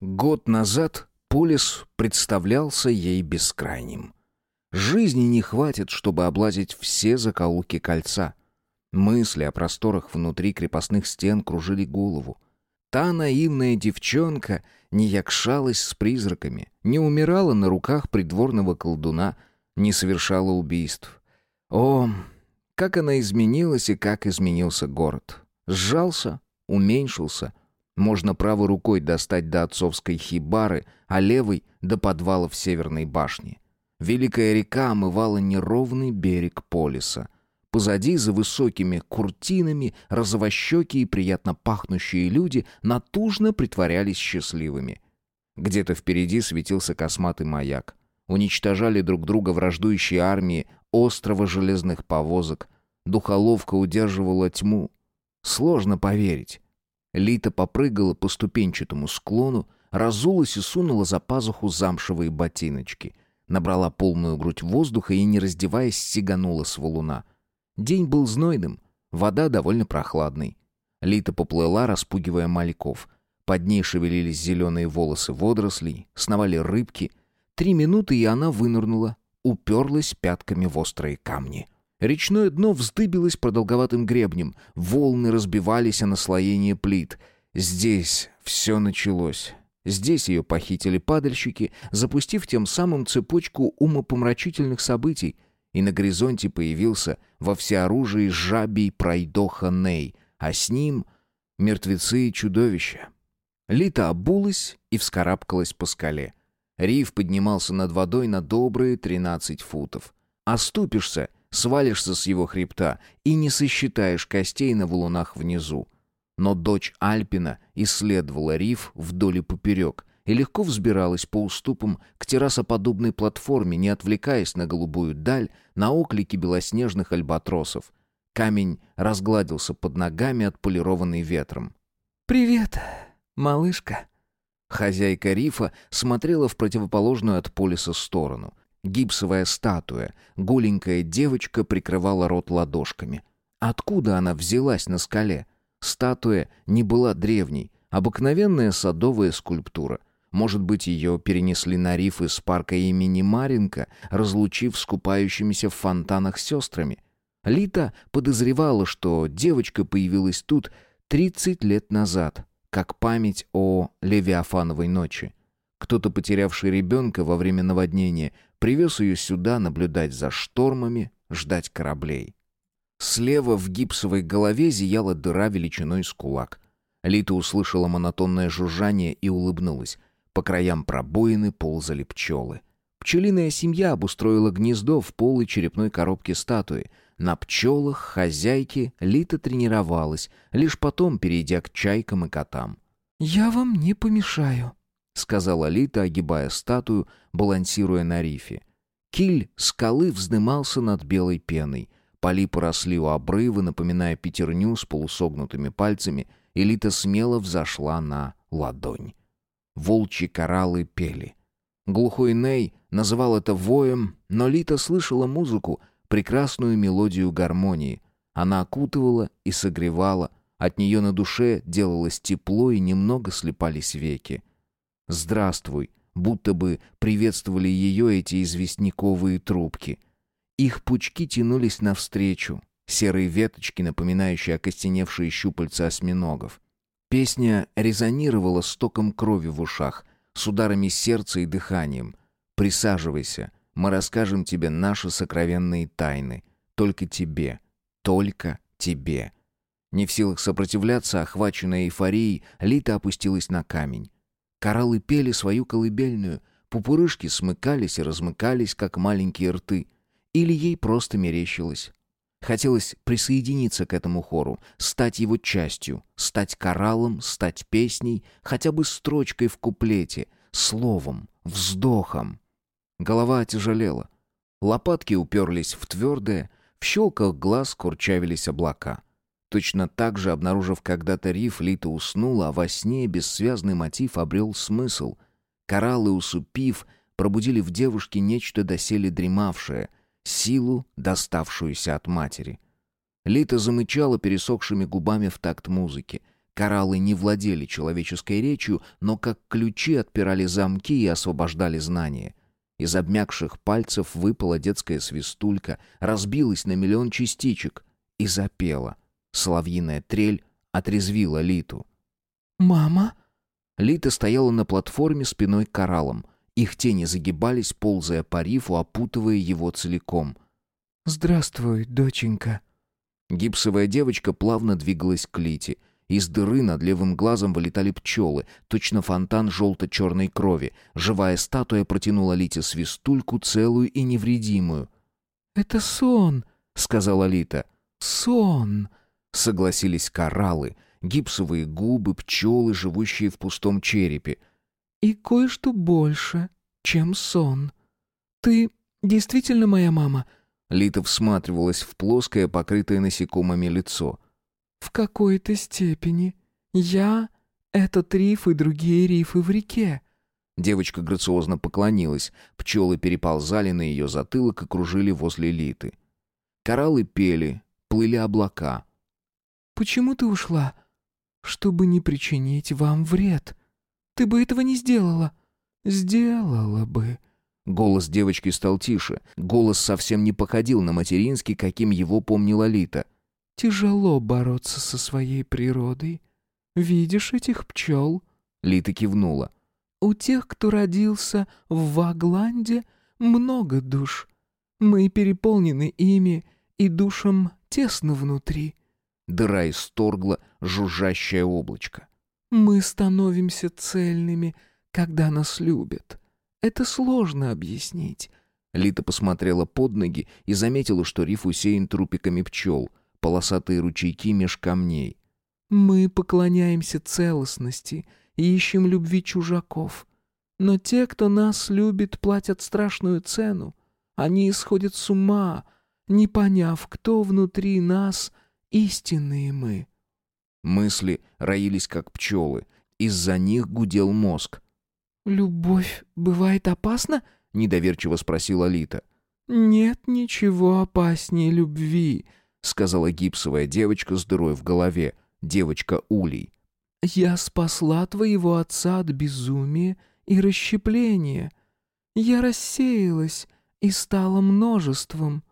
Год назад полис представлялся ей бескрайним. Жизни не хватит, чтобы облазить все закоулки кольца. Мысли о просторах внутри крепостных стен кружили голову. Та наивная девчонка не якшалась с призраками, не умирала на руках придворного колдуна, не совершала убийств. О, как она изменилась и как изменился город. Сжался, уменьшился. Можно правой рукой достать до отцовской хибары, а левой — до подвалов Северной башни. Великая река омывала неровный берег полиса. Позади, за высокими куртинами, розовощекие и приятно пахнущие люди натужно притворялись счастливыми. Где-то впереди светился косматый маяк. Уничтожали друг друга враждующие армии острова железных повозок. Духоловка удерживала тьму. Сложно поверить. Лита попрыгала по ступенчатому склону, разулась и сунула за пазуху замшевые ботиночки. Набрала полную грудь воздуха и, не раздеваясь, сиганула с валуна. День был знойным, вода довольно прохладной. Лита поплыла, распугивая мальков. Под ней шевелились зеленые волосы водорослей, сновали рыбки. Три минуты, и она вынырнула, уперлась пятками в острые камни. Речное дно вздыбилось продолговатым гребнем, волны разбивались о наслоение плит. Здесь все началось. Здесь ее похитили падальщики, запустив тем самым цепочку умопомрачительных событий, и на горизонте появился во всеоружии жабий пройдоха Ней, а с ним мертвецы и чудовища. Лита обулась и вскарабкалась по скале. Риф поднимался над водой на добрые тринадцать футов. Оступишься, свалишься с его хребта и не сосчитаешь костей на валунах внизу. Но дочь Альпина исследовала риф вдоль и поперек и легко взбиралась по уступам к террасоподобной платформе, не отвлекаясь на голубую даль, на оклики белоснежных альбатросов. Камень разгладился под ногами, отполированный ветром. «Привет, малышка». Хозяйка рифа смотрела в противоположную от полиса сторону. Гипсовая статуя, голенькая девочка прикрывала рот ладошками. Откуда она взялась на скале? Статуя не была древней, обыкновенная садовая скульптура. Может быть, ее перенесли на риф из парка имени Маринка, разлучив с купающимися в фонтанах сестрами. Лита подозревала, что девочка появилась тут 30 лет назад, как память о Левиафановой ночи. Кто-то, потерявший ребенка во время наводнения, привез ее сюда наблюдать за штормами, ждать кораблей. Слева в гипсовой голове зияла дыра величиной с кулак. Лита услышала монотонное жужжание и улыбнулась. По краям пробоины ползали пчелы. Пчелиная семья обустроила гнездо в полой черепной коробке статуи. На пчелах хозяйки Лита тренировалась, лишь потом перейдя к чайкам и котам. «Я вам не помешаю», сказала Лита, огибая статую, балансируя на рифе. Киль скалы вздымался над белой пеной. Полипы росли у обрыва, напоминая пятерню с полусогнутыми пальцами, и Лита смело взошла на ладонь. Волчьи кораллы пели. Глухой Ней называл это воем, но Лита слышала музыку, прекрасную мелодию гармонии. Она окутывала и согревала, от нее на душе делалось тепло и немного слепались веки. «Здравствуй», будто бы приветствовали ее эти известняковые трубки. Их пучки тянулись навстречу, серые веточки, напоминающие окостеневшие щупальца осьминогов. Песня резонировала стоком крови в ушах, с ударами сердца и дыханием. «Присаживайся, мы расскажем тебе наши сокровенные тайны. Только тебе, только тебе». Не в силах сопротивляться, охваченная эйфорией, Лита опустилась на камень. Кораллы пели свою колыбельную, пупырышки смыкались и размыкались, как маленькие рты. Или ей просто мерещилось. Хотелось присоединиться к этому хору, стать его частью, стать кораллом, стать песней, хотя бы строчкой в куплете, словом, вздохом. Голова отяжелела. Лопатки уперлись в твердое, в щелках глаз курчавились облака. Точно так же, обнаружив когда-то риф, Лита уснула, а во сне бессвязный мотив обрел смысл. Кораллы, усупив, пробудили в девушке нечто доселе дремавшее, силу, доставшуюся от матери. Лита замычала пересохшими губами в такт музыки. Кораллы не владели человеческой речью, но как ключи отпирали замки и освобождали знания. Из обмякших пальцев выпала детская свистулька, разбилась на миллион частичек и запела. Соловьиная трель отрезвила Литу. «Мама?» Лита стояла на платформе спиной к кораллам. Их тени загибались, ползая по рифу, опутывая его целиком. «Здравствуй, доченька». Гипсовая девочка плавно двигалась к Лите. Из дыры над левым глазом вылетали пчелы, точно фонтан желто-черной крови. Живая статуя протянула Лите свистульку, целую и невредимую. «Это сон», — сказала Лита. «Сон», — согласились кораллы, гипсовые губы, пчелы, живущие в пустом черепе. «И кое-что больше, чем сон. Ты действительно моя мама?» Лита всматривалась в плоское, покрытое насекомыми лицо. «В какой-то степени. Я — этот риф и другие рифы в реке». Девочка грациозно поклонилась. Пчелы переползали на ее затылок и кружили возле Литы. Кораллы пели, плыли облака. «Почему ты ушла?» «Чтобы не причинить вам вред. Ты бы этого не сделала». «Сделала бы». Голос девочки стал тише. Голос совсем не походил на материнский, каким его помнила Лита. Тяжело бороться со своей природой. Видишь этих пчел?» Лита кивнула. «У тех, кто родился в Вагланде, много душ. Мы переполнены ими, и душам тесно внутри». Дыра исторгла жужжащее облачко. «Мы становимся цельными, когда нас любят. Это сложно объяснить». Лита посмотрела под ноги и заметила, что риф усеян трупиками пчел — полосатые ручейки меж камней. «Мы поклоняемся целостности и ищем любви чужаков. Но те, кто нас любит, платят страшную цену. Они исходят с ума, не поняв, кто внутри нас истинные мы». Мысли роились, как пчелы. Из-за них гудел мозг. «Любовь бывает опасна?» — недоверчиво спросила Лита. «Нет ничего опаснее любви», — сказала гипсовая девочка с дырой в голове, девочка Улей. «Я спасла твоего отца от безумия и расщепления. Я рассеялась и стала множеством.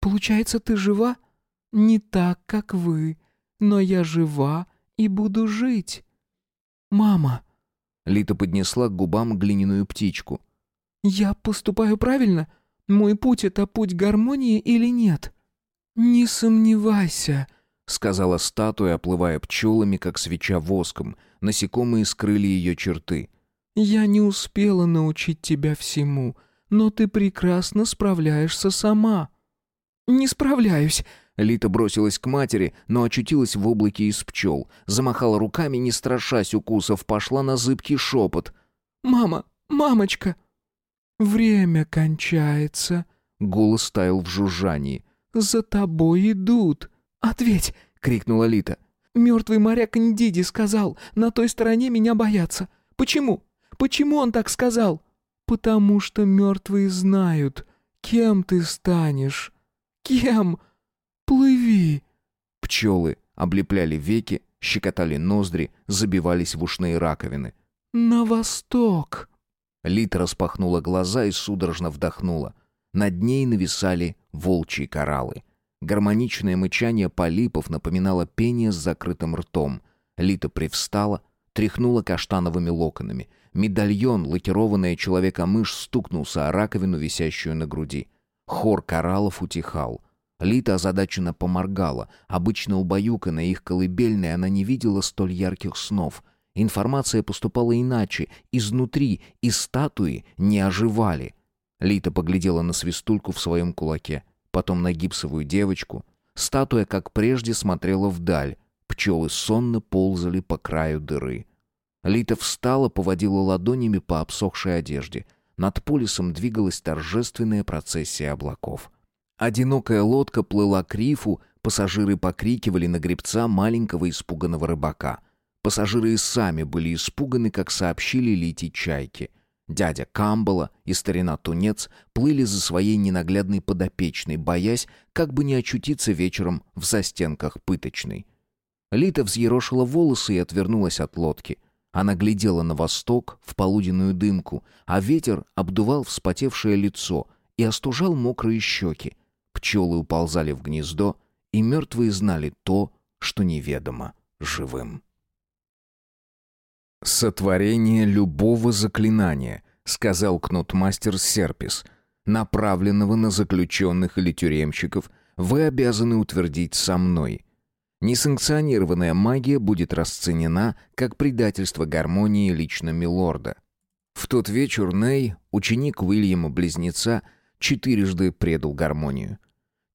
Получается, ты жива? Не так, как вы, но я жива и буду жить. Мама!» Лита поднесла к губам глиняную птичку. «Я поступаю правильно? Мой путь — это путь гармонии или нет?» «Не сомневайся», — сказала статуя, оплывая пчелами, как свеча воском. Насекомые скрыли ее черты. «Я не успела научить тебя всему, но ты прекрасно справляешься сама». «Не справляюсь», Лита бросилась к матери, но очутилась в облаке из пчел. Замахала руками, не страшась укусов, пошла на зыбкий шепот. «Мама! Мамочка!» «Время кончается!» Голос таял в жужжании. «За тобой идут!» «Ответь!» — крикнула Лита. «Мертвый моряк Ндиди сказал, на той стороне меня боятся. Почему? Почему он так сказал?» «Потому что мертвые знают, кем ты станешь. Кем? Плыви!» Пчелы облепляли веки, щекотали ноздри, забивались в ушные раковины. «На восток!» Лита распахнула глаза и судорожно вдохнула. Над ней нависали волчьи кораллы. Гармоничное мычание полипов напоминало пение с закрытым ртом. Лита привстала, тряхнула каштановыми локонами. Медальон, лакированная человека-мышь, стукнулся о раковину, висящую на груди. Хор кораллов утихал. Лита озадаченно поморгала. Обычно убаюканная их колыбельной, она не видела столь ярких снов. Информация поступала иначе. Изнутри, из статуи не оживали. Лита поглядела на свистульку в своем кулаке, потом на гипсовую девочку. Статуя, как прежде, смотрела вдаль. Пчелы сонно ползали по краю дыры. Лита встала, поводила ладонями по обсохшей одежде. Над полисом двигалась торжественная процессия облаков. Одинокая лодка плыла к рифу, пассажиры покрикивали на гребца маленького испуганного рыбака. Пассажиры и сами были испуганы, как сообщили Лите чайки. Дядя Камбала и старина Тунец плыли за своей ненаглядной подопечной, боясь, как бы не очутиться вечером в застенках пыточной. Лита взъерошила волосы и отвернулась от лодки. Она глядела на восток, в полуденную дымку, а ветер обдувал вспотевшее лицо и остужал мокрые щеки. Пчелы уползали в гнездо, и мертвые знали то, что неведомо живым. «Сотворение любого заклинания», — сказал кнутмастер Серпис, «направленного на заключенных или тюремщиков, вы обязаны утвердить со мной. Несанкционированная магия будет расценена как предательство гармонии лично милорда. В тот вечер Ней, ученик Уильяма-близнеца, четырежды предал гармонию.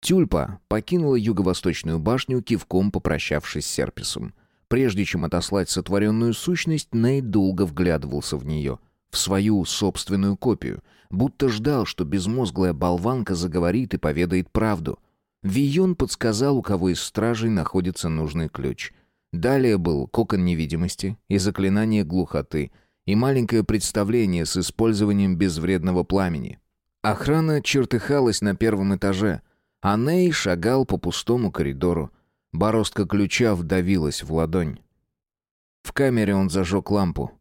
Тюльпа покинула юго-восточную башню, кивком попрощавшись с Серписом. Прежде чем отослать сотворенную сущность, Ней долго вглядывался в нее, в свою собственную копию, будто ждал, что безмозглая болванка заговорит и поведает правду — Вион подсказал, у кого из стражей находится нужный ключ. Далее был кокон невидимости и заклинание глухоты, и маленькое представление с использованием безвредного пламени. Охрана чертыхалась на первом этаже, а Ней шагал по пустому коридору. Бороздка ключа вдавилась в ладонь. В камере он зажег лампу.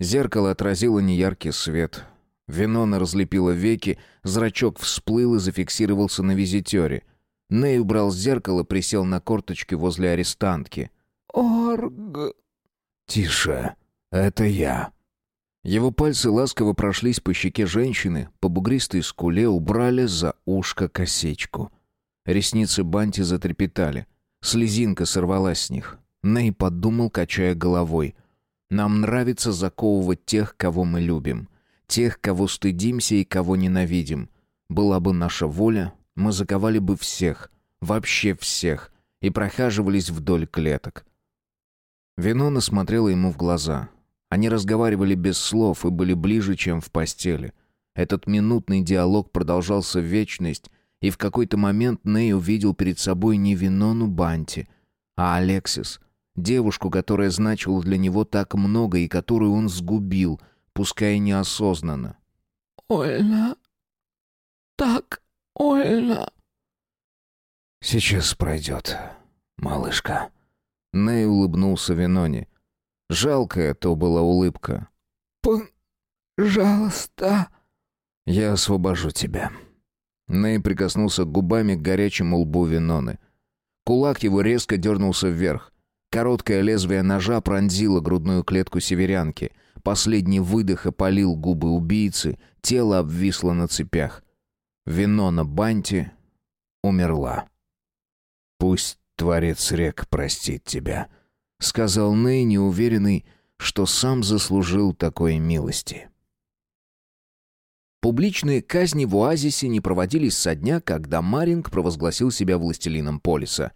Зеркало отразило неяркий свет. Винона разлепила веки, зрачок всплыл и зафиксировался на визитере — Ней убрал зеркало, присел на корточки возле арестантки. «Орг...» «Тише, это я». Его пальцы ласково прошлись по щеке женщины, по бугристой скуле убрали за ушко косичку. Ресницы Банти затрепетали. Слезинка сорвалась с них. Ней подумал, качая головой. «Нам нравится заковывать тех, кого мы любим. Тех, кого стыдимся и кого ненавидим. Была бы наша воля, мы заковали бы всех, вообще всех, и прохаживались вдоль клеток. Винона смотрела ему в глаза. Они разговаривали без слов и были ближе, чем в постели. Этот минутный диалог продолжался в вечность, и в какой-то момент Ней увидел перед собой не Винону Банти, а Алексис, девушку, которая значила для него так много и которую он сгубил, пускай неосознанно. «Ольна, так Ольна!» «Сейчас пройдет, малышка». Ней улыбнулся Виноне. Жалкая то была улыбка. «Пожалуйста». «Я освобожу тебя». Ней прикоснулся губами к горячему лбу Виноны. Кулак его резко дернулся вверх. Короткое лезвие ножа пронзило грудную клетку северянки. Последний выдох опалил губы убийцы, тело обвисло на цепях. Вино на банте умерла. «Пусть Творец рек простит тебя», — сказал Ней, неуверенный, что сам заслужил такой милости. Публичные казни в оазисе не проводились со дня, когда Маринг провозгласил себя властелином полиса.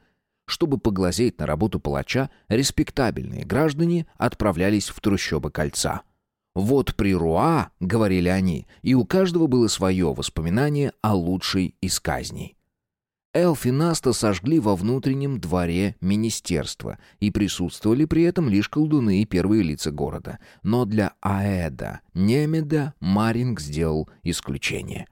Чтобы поглазеть на работу палача, респектабельные граждане отправлялись в трущобы кольца — «Вот при Руа», — говорили они, и у каждого было свое воспоминание о лучшей из казней. Элфи Наста сожгли во внутреннем дворе министерства, и присутствовали при этом лишь колдуны и первые лица города. Но для Аэда, Немеда, Маринг сделал исключение.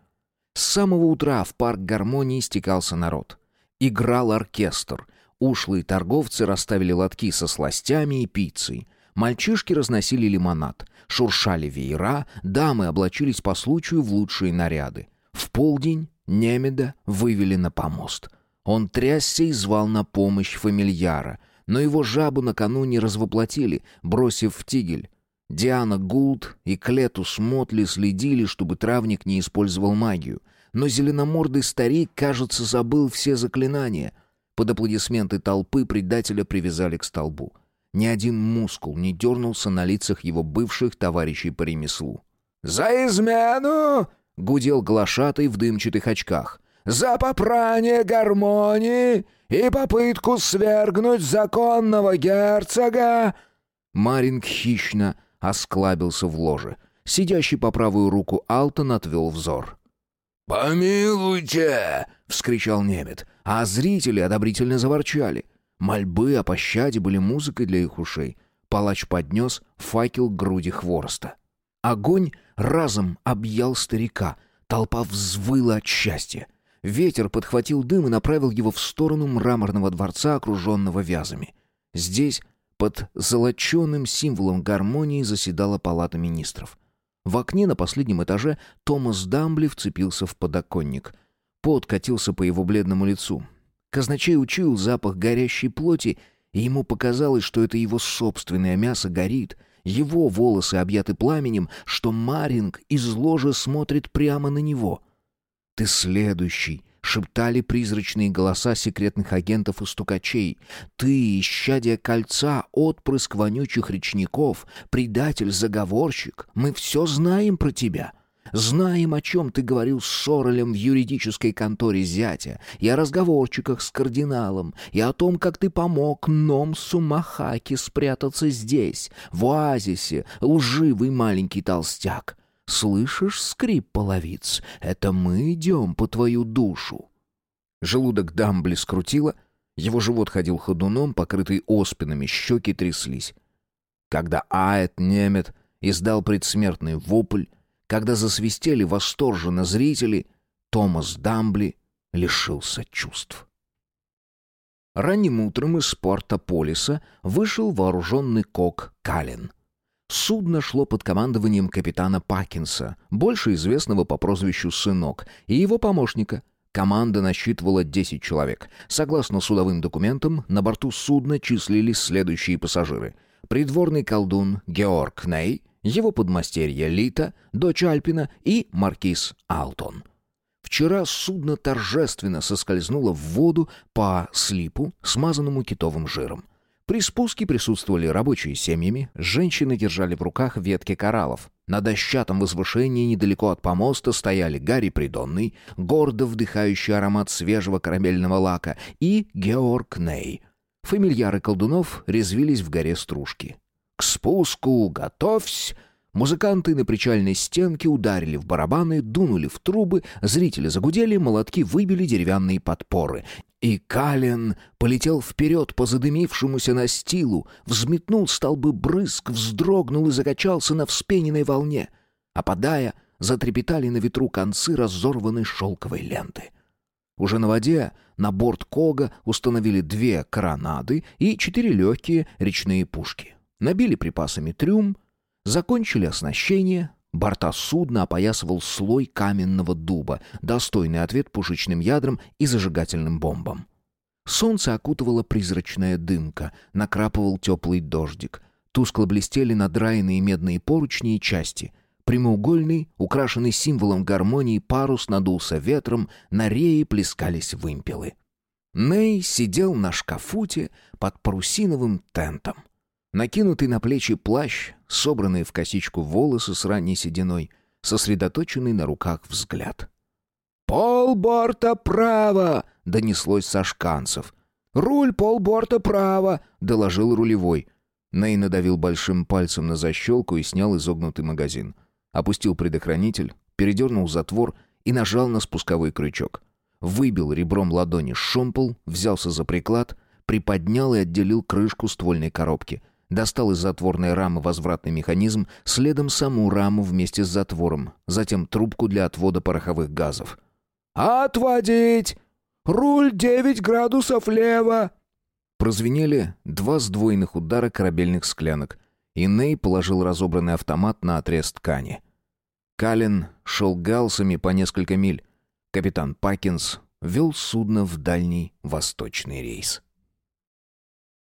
С самого утра в парк гармонии стекался народ. Играл оркестр. Ушлые торговцы расставили лотки со сластями и пиццей. Мальчишки разносили лимонад, шуршали веера, дамы облачились по случаю в лучшие наряды. В полдень Немеда вывели на помост. Он трясся и звал на помощь фамильяра, но его жабу накануне развоплотили, бросив в тигель. Диана Гулд и Клетус Мотли следили, чтобы травник не использовал магию. Но зеленомордый старик, кажется, забыл все заклинания. Под аплодисменты толпы предателя привязали к столбу. Ни один мускул не дернулся на лицах его бывших товарищей по ремеслу. «За измену!» — гудел глашатый в дымчатых очках. «За попрание гармонии и попытку свергнуть законного герцога!» Маринг хищно осклабился в ложе. Сидящий по правую руку Алтон отвел взор. «Помилуйте!» — вскричал немец, а зрители одобрительно заворчали. Мольбы о пощаде были музыкой для их ушей. Палач поднес факел к груди хвороста. Огонь разом объял старика. Толпа взвыла от счастья. Ветер подхватил дым и направил его в сторону мраморного дворца, окруженного вязами. Здесь, под золоченым символом гармонии, заседала палата министров. В окне на последнем этаже Томас Дамбли вцепился в подоконник. Пот катился по его бледному лицу. Казначей учуял запах горящей плоти, и ему показалось, что это его собственное мясо горит, его волосы объяты пламенем, что Маринг из ложи смотрит прямо на него. «Ты следующий», — шептали призрачные голоса секретных агентов и стукачей. «Ты, исчадие кольца, отпрыск вонючих речников, предатель-заговорщик, мы все знаем про тебя». Знаем, о чем ты говорил с Соролем в юридической конторе зятя, и о разговорчиках с кардиналом, и о том, как ты помог Номсу Махаки спрятаться здесь, в оазисе, лживый маленький толстяк. Слышишь скрип половиц? Это мы идем по твою душу. Желудок Дамбли скрутило, его живот ходил ходуном, покрытый оспинами, щеки тряслись. Когда Аэт Немет издал предсмертный вопль, когда засвистели восторженно зрители, Томас Дамбли лишился чувств. Ранним утром из порта Полиса вышел вооруженный кок Калин. Судно шло под командованием капитана Пакинса, больше известного по прозвищу «Сынок», и его помощника. Команда насчитывала 10 человек. Согласно судовым документам, на борту судна числились следующие пассажиры. Придворный колдун Георг Ней — его подмастерье Лита, дочь Альпина и маркиз Алтон. Вчера судно торжественно соскользнуло в воду по слипу, смазанному китовым жиром. При спуске присутствовали рабочие семьями, женщины держали в руках ветки кораллов. На дощатом возвышении недалеко от помоста стояли Гарри Придонный, гордо вдыхающий аромат свежего корабельного лака, и Георг Ней. Фамильяры колдунов резвились в горе стружки. К спуску готовься!» Музыканты на причальной стенке ударили в барабаны, дунули в трубы, зрители загудели, молотки выбили деревянные подпоры. И Кален полетел вперед по задымившемуся настилу, взметнул столбы брызг, вздрогнул и закачался на вспененной волне. Опадая, затрепетали на ветру концы разорванной шелковой ленты. Уже на воде на борт Кога установили две коронады и четыре легкие речные пушки. Набили припасами трюм, закончили оснащение, борта судна опоясывал слой каменного дуба, достойный ответ пушечным ядрам и зажигательным бомбам. Солнце окутывала призрачная дымка, накрапывал теплый дождик. Тускло блестели надраенные медные поручни и части. Прямоугольный, украшенный символом гармонии парус надулся ветром, на рее плескались вымпелы. Ней сидел на шкафуте под парусиновым тентом. Накинутый на плечи плащ, собранные в косичку волосы с ранней сединой, сосредоточенный на руках взгляд. «Полборта право!» — донеслось со шканцев. «Руль полборта право!» — доложил рулевой. Ней надавил большим пальцем на защелку и снял изогнутый магазин. Опустил предохранитель, передернул затвор и нажал на спусковой крючок. Выбил ребром ладони шомпол, взялся за приклад, приподнял и отделил крышку ствольной коробки — Достал из затворной рамы возвратный механизм, следом саму раму вместе с затвором, затем трубку для отвода пороховых газов. «Отводить! Руль девять градусов лево!» Прозвенели два сдвоенных удара корабельных склянок, и Ней положил разобранный автомат на отрез ткани. Калин шел галсами по несколько миль. Капитан Пакинс вел судно в дальний восточный рейс.